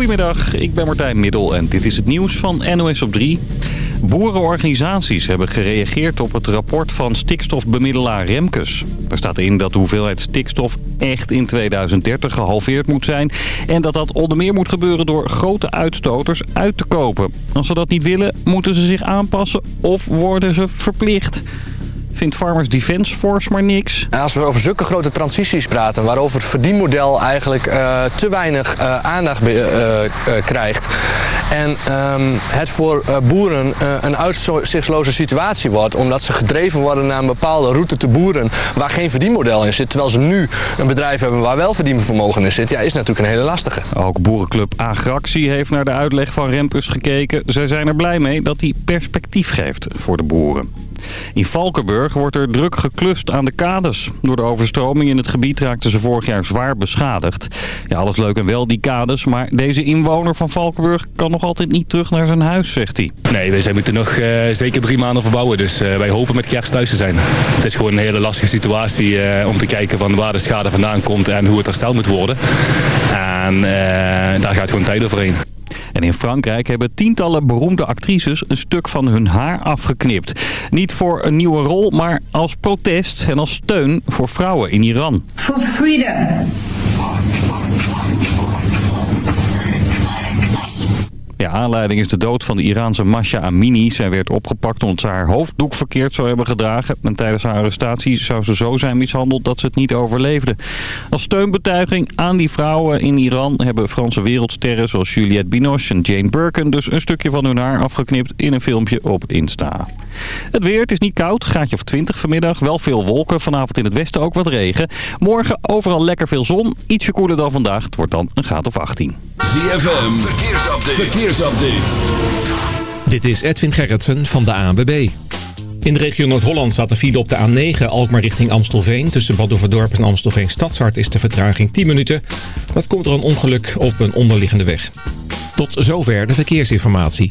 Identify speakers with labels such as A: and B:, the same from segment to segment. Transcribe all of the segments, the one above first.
A: Goedemiddag, ik ben Martijn Middel en dit is het nieuws van NOS op 3. Boerenorganisaties hebben gereageerd op het rapport van stikstofbemiddelaar Remkes. Er staat in dat de hoeveelheid stikstof echt in 2030 gehalveerd moet zijn... en dat dat onder meer moet gebeuren door grote uitstoters uit te kopen. Als ze dat niet willen, moeten ze zich aanpassen of worden ze verplicht vindt Farmers Defence Force maar niks.
B: Als we over zulke grote transities praten, waarover het verdienmodel eigenlijk uh, te weinig uh, aandacht uh, krijgt. En um, het voor boeren een uitzichtsloze situatie wordt, omdat ze gedreven worden naar een bepaalde route te boeren waar geen verdienmodel in zit. Terwijl ze nu een bedrijf hebben waar wel verdienvermogen in zit. Ja, is natuurlijk een hele lastige.
A: Ook boerenclub Agractie heeft naar de uitleg van Rempus gekeken. Zij zijn er blij mee dat hij perspectief geeft voor de boeren. In Valkenburg wordt er druk geklust aan de kades. Door de overstroming in het gebied raakten ze vorig jaar zwaar beschadigd. Ja, alles leuk en wel, die kades. Maar deze inwoner van Valkenburg kan nog altijd niet terug naar zijn huis, zegt hij.
C: Nee, wij moeten nog uh, zeker drie maanden verbouwen. Dus uh, wij hopen met kerst thuis te zijn. Het is gewoon een hele lastige situatie uh, om te kijken van waar de schade vandaan komt en hoe het hersteld moet worden. En daar gaat gewoon tijd overheen.
A: En in Frankrijk hebben tientallen beroemde actrices een stuk van hun haar afgeknipt. Niet voor een nieuwe rol, maar als protest en als steun voor vrouwen in Iran. For freedom. Ja, aanleiding is de dood van de Iraanse Masha Amini. Zij werd opgepakt omdat ze haar hoofddoek verkeerd zou hebben gedragen. En tijdens haar arrestatie zou ze zo zijn mishandeld dat ze het niet overleefde. Als steunbetuiging aan die vrouwen in Iran hebben Franse wereldsterren zoals Juliette Binoche en Jane Birkin dus een stukje van hun haar afgeknipt in een filmpje op Insta. Het weer, het is niet koud, graadje of 20 vanmiddag. Wel veel wolken, vanavond in het westen ook wat regen. Morgen overal lekker veel zon, ietsje koeler dan vandaag. Het wordt dan een graad of 18.
D: ZFM, verkeersupdate. verkeersupdate.
E: Dit is Edwin Gerritsen van de ANWB. In de regio Noord-Holland staat de file op de A9 Alkmaar richting Amstelveen. Tussen Badhoevedorp en Amstelveen Stadshart is de vertraging 10 minuten. Dat komt door een ongeluk op een onderliggende weg. Tot zover de verkeersinformatie.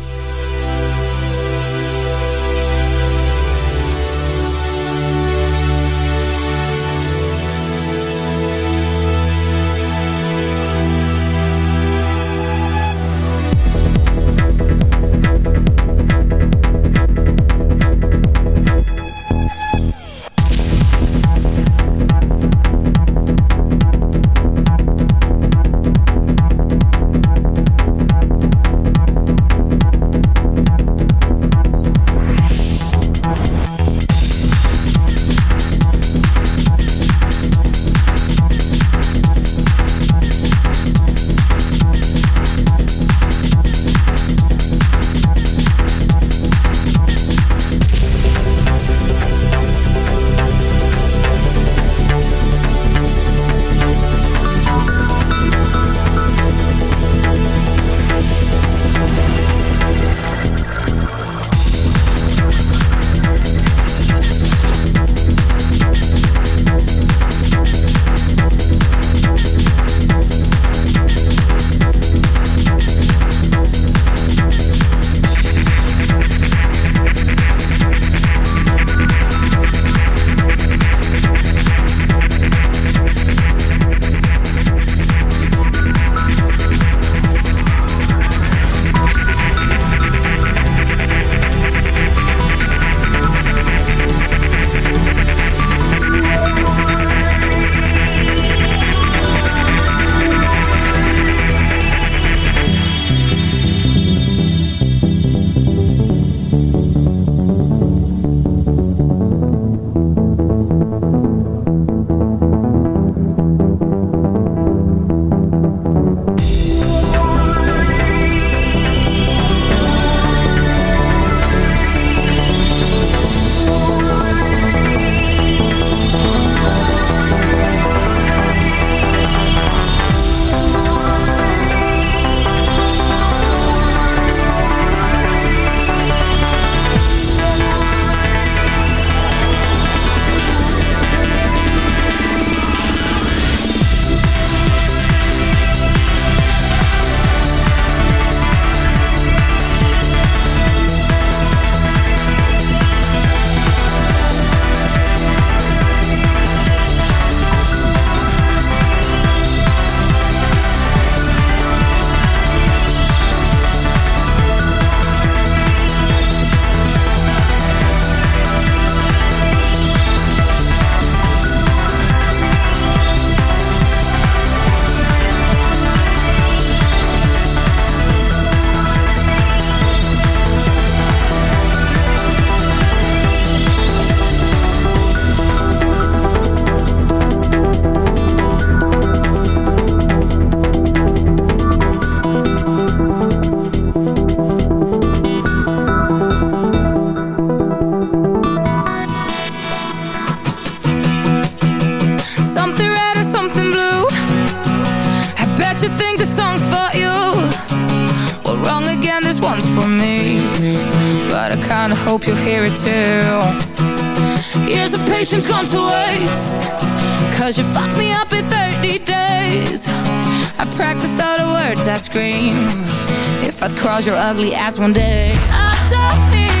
F: scream. If I'd cross your ugly ass one day I don't need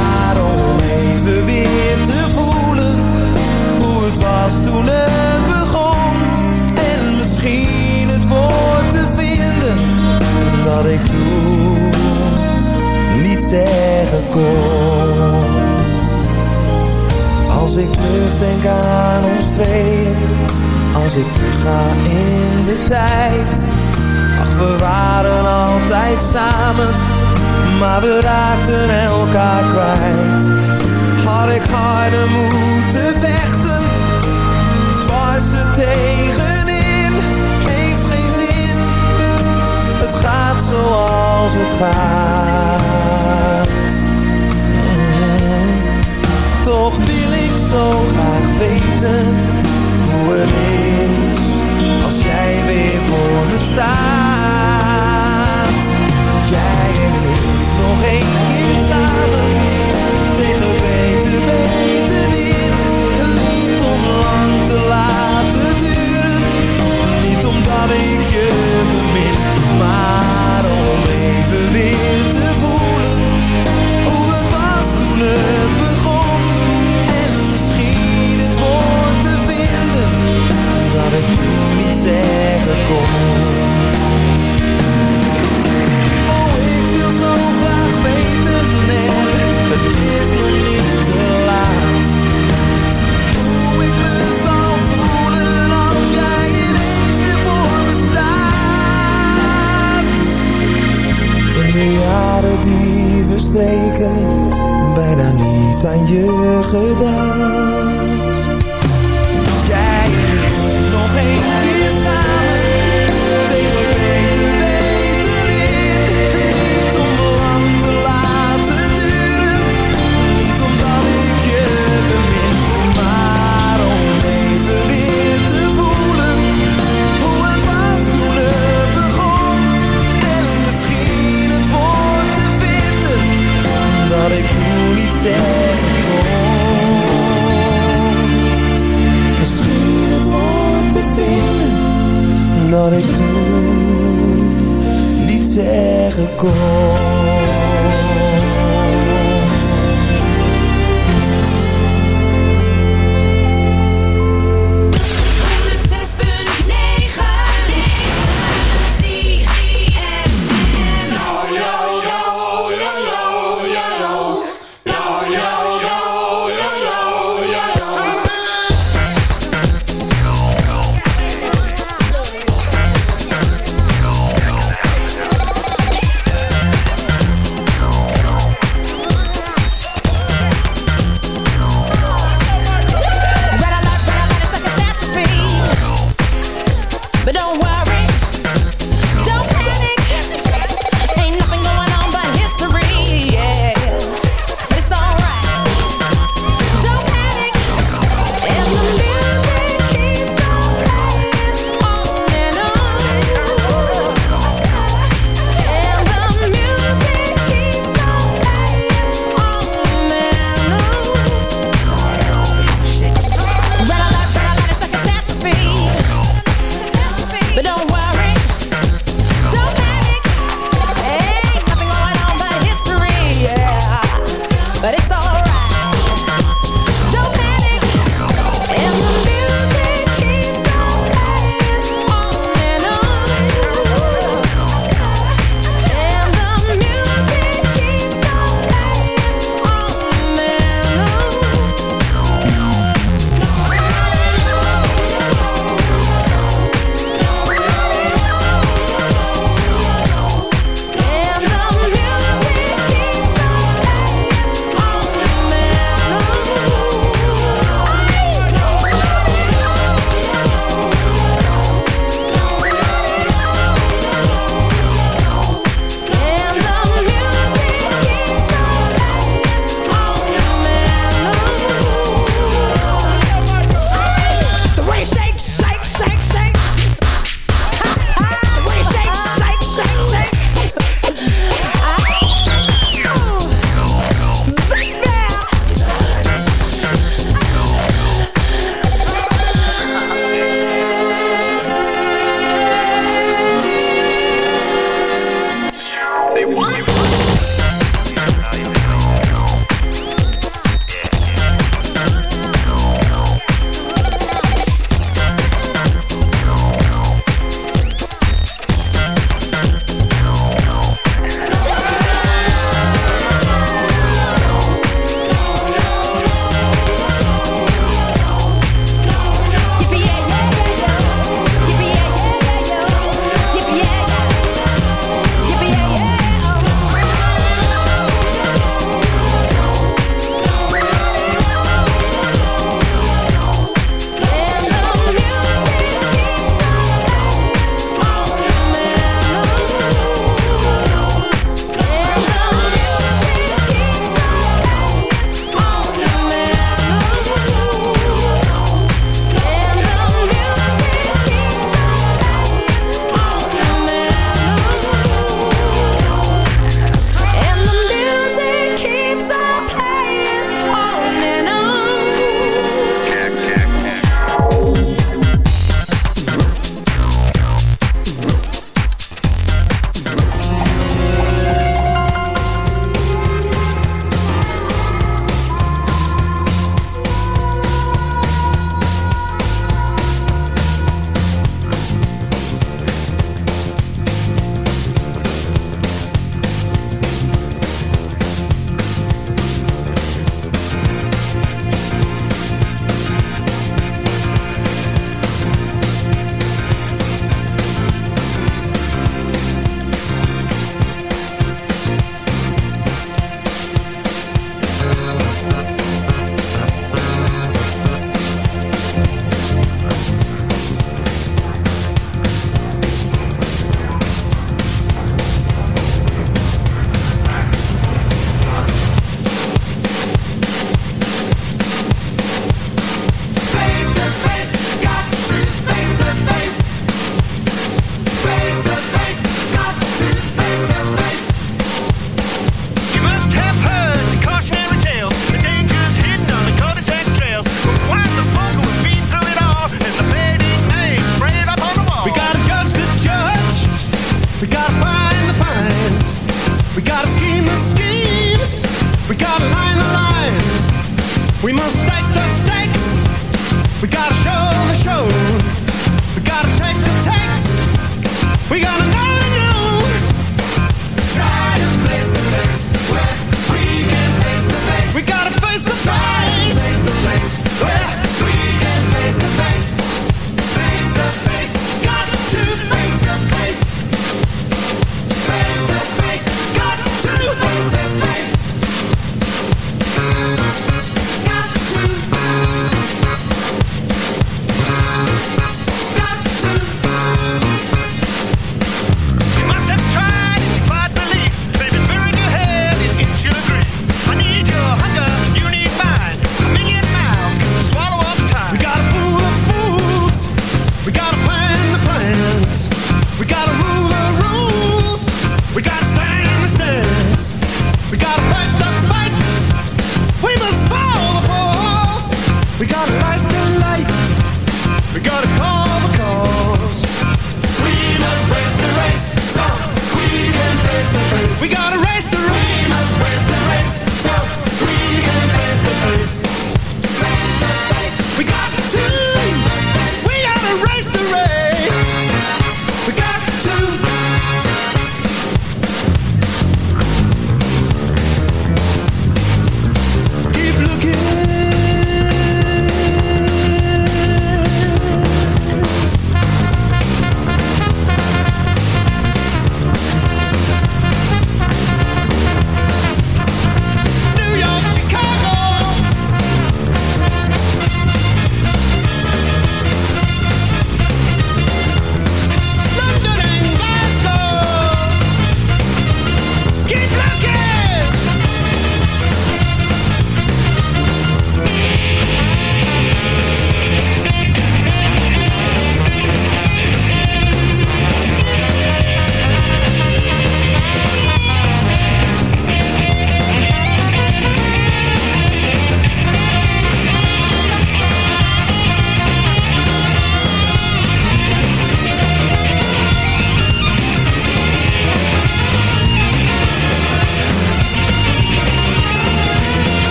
G: zeggen. Als ik terugdenk aan ons tweeën, als ik terugga in de tijd. Ach, we waren altijd samen, maar we raakten elkaar kwijt. Had ik harder moeten vechten, dwars er tegenin. Zoals het gaat. Toch wil ik zo graag weten hoe het is als jij weer voor me staat. Jij en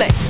H: play.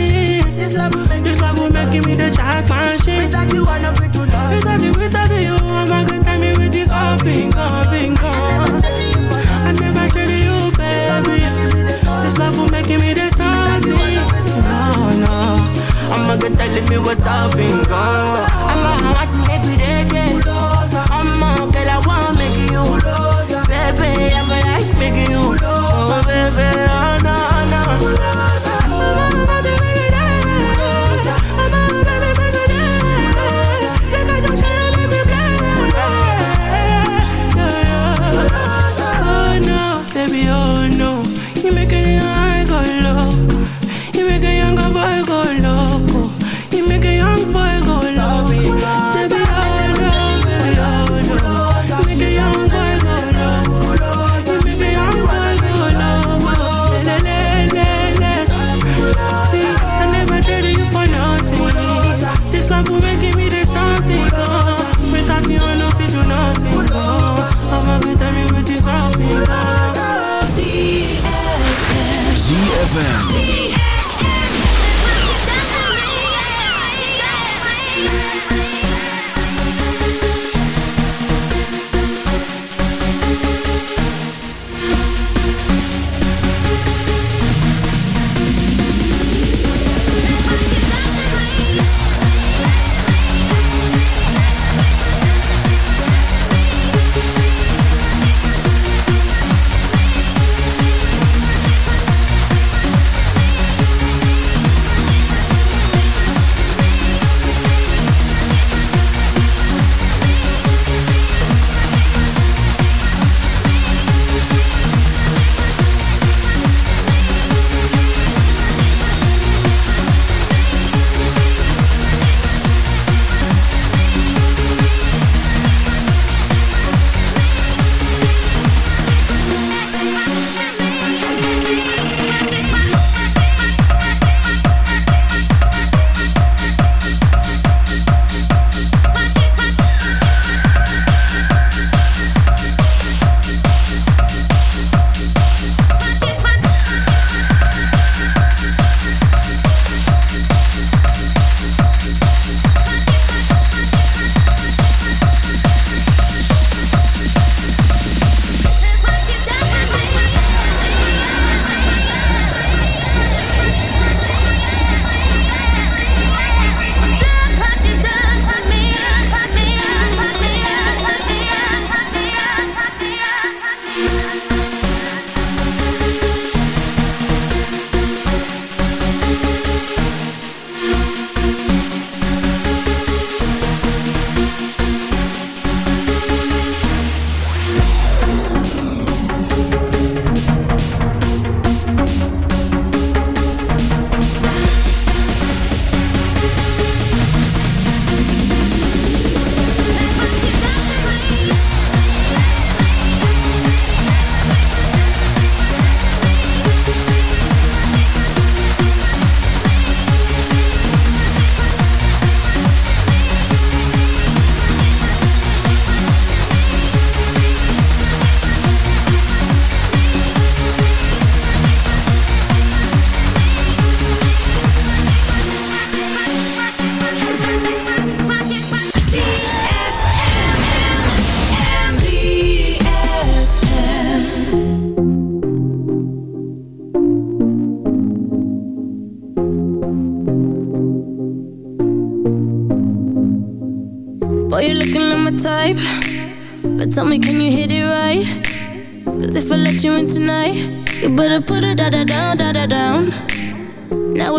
H: This love will make, this love will make me the jack machine. Without you, I'm not free to love. Without you, without you, I'm a good time with this all bingo, bingo. I never traded you, baby. This love will make me the starting. No, no. I'm a good telling me what's up, bingo. I'm a to make me dead, I'm a girl, I wanna make you. Baby, I feel like making you. Oh, baby, oh, no, no.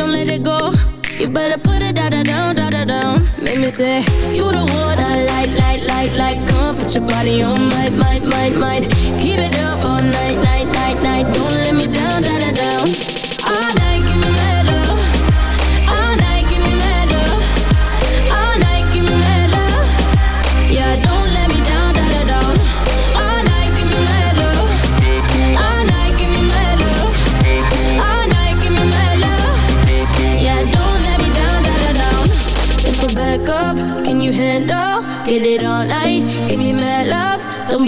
I: Don't let it go. You better put it down, da da down. Make me say, You the one I like, like, like, like. Come put your body on, might, might, might, might. Keep it up all night, night, night, night. Don't let me down, da down.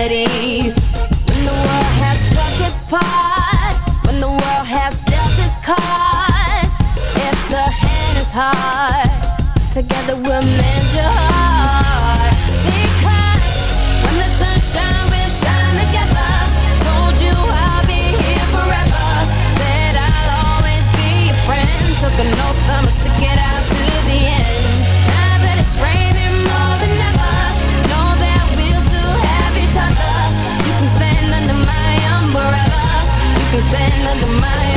J: infinity. When the world has took its part, when the world has dealt its cards, if the hand is hard, together we'll mend your heart. something under my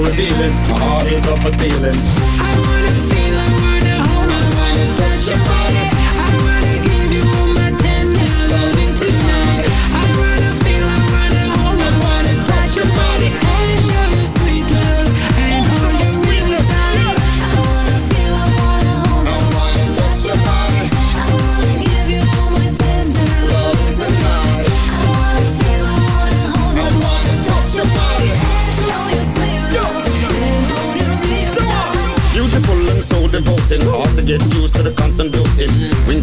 K: revealing. My heart is up for stealing.
L: I wanna feel, I wanna hold, I wanna touch your body.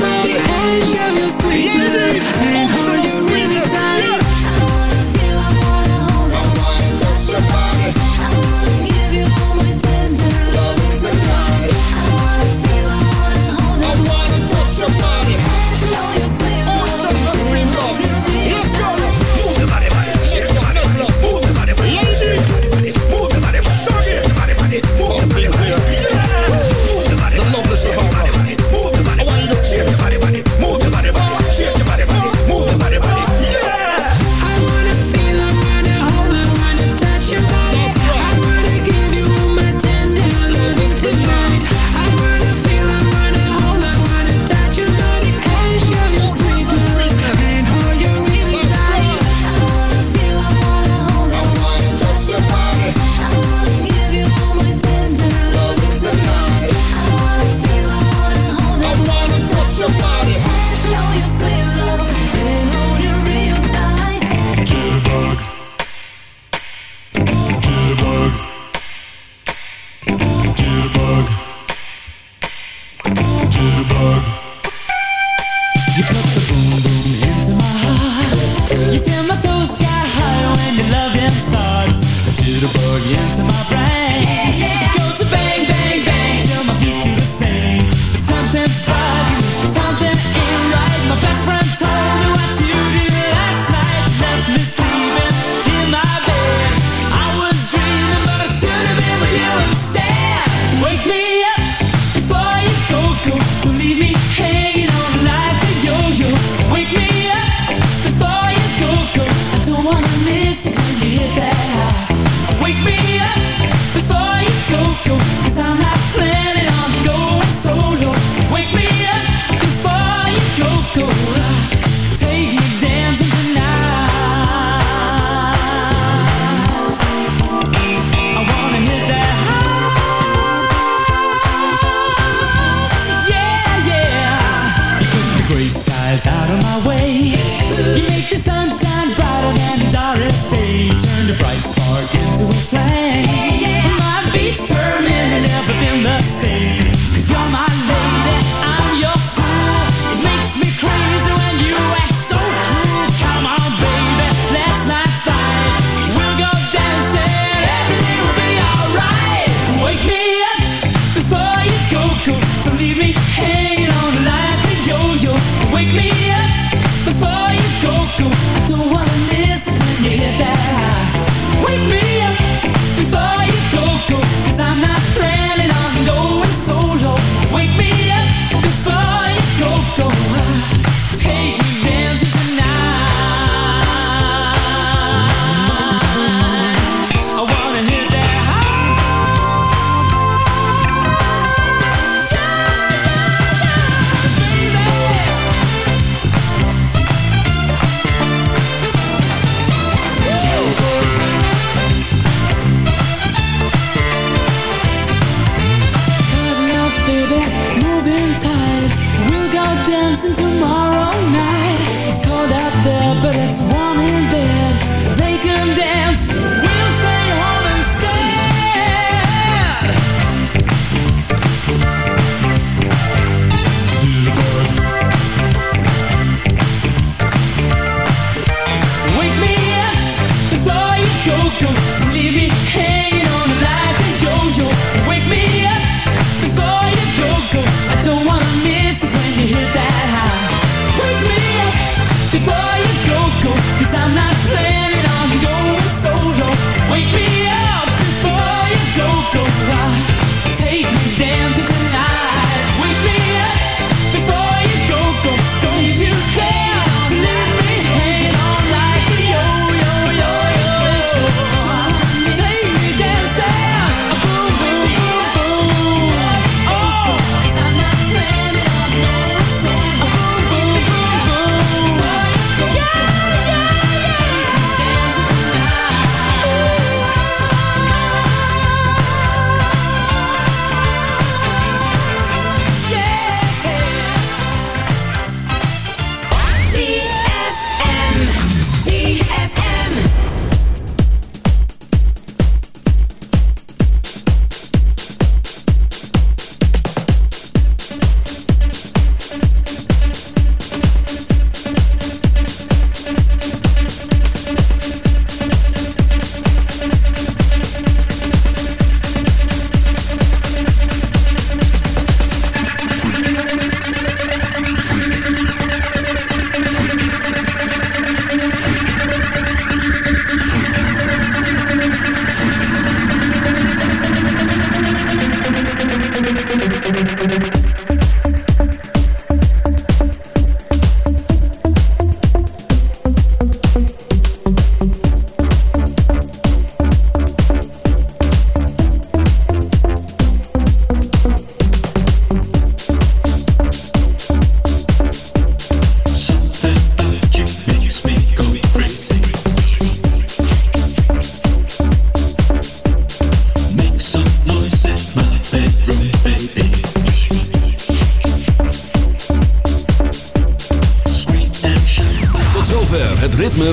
D: made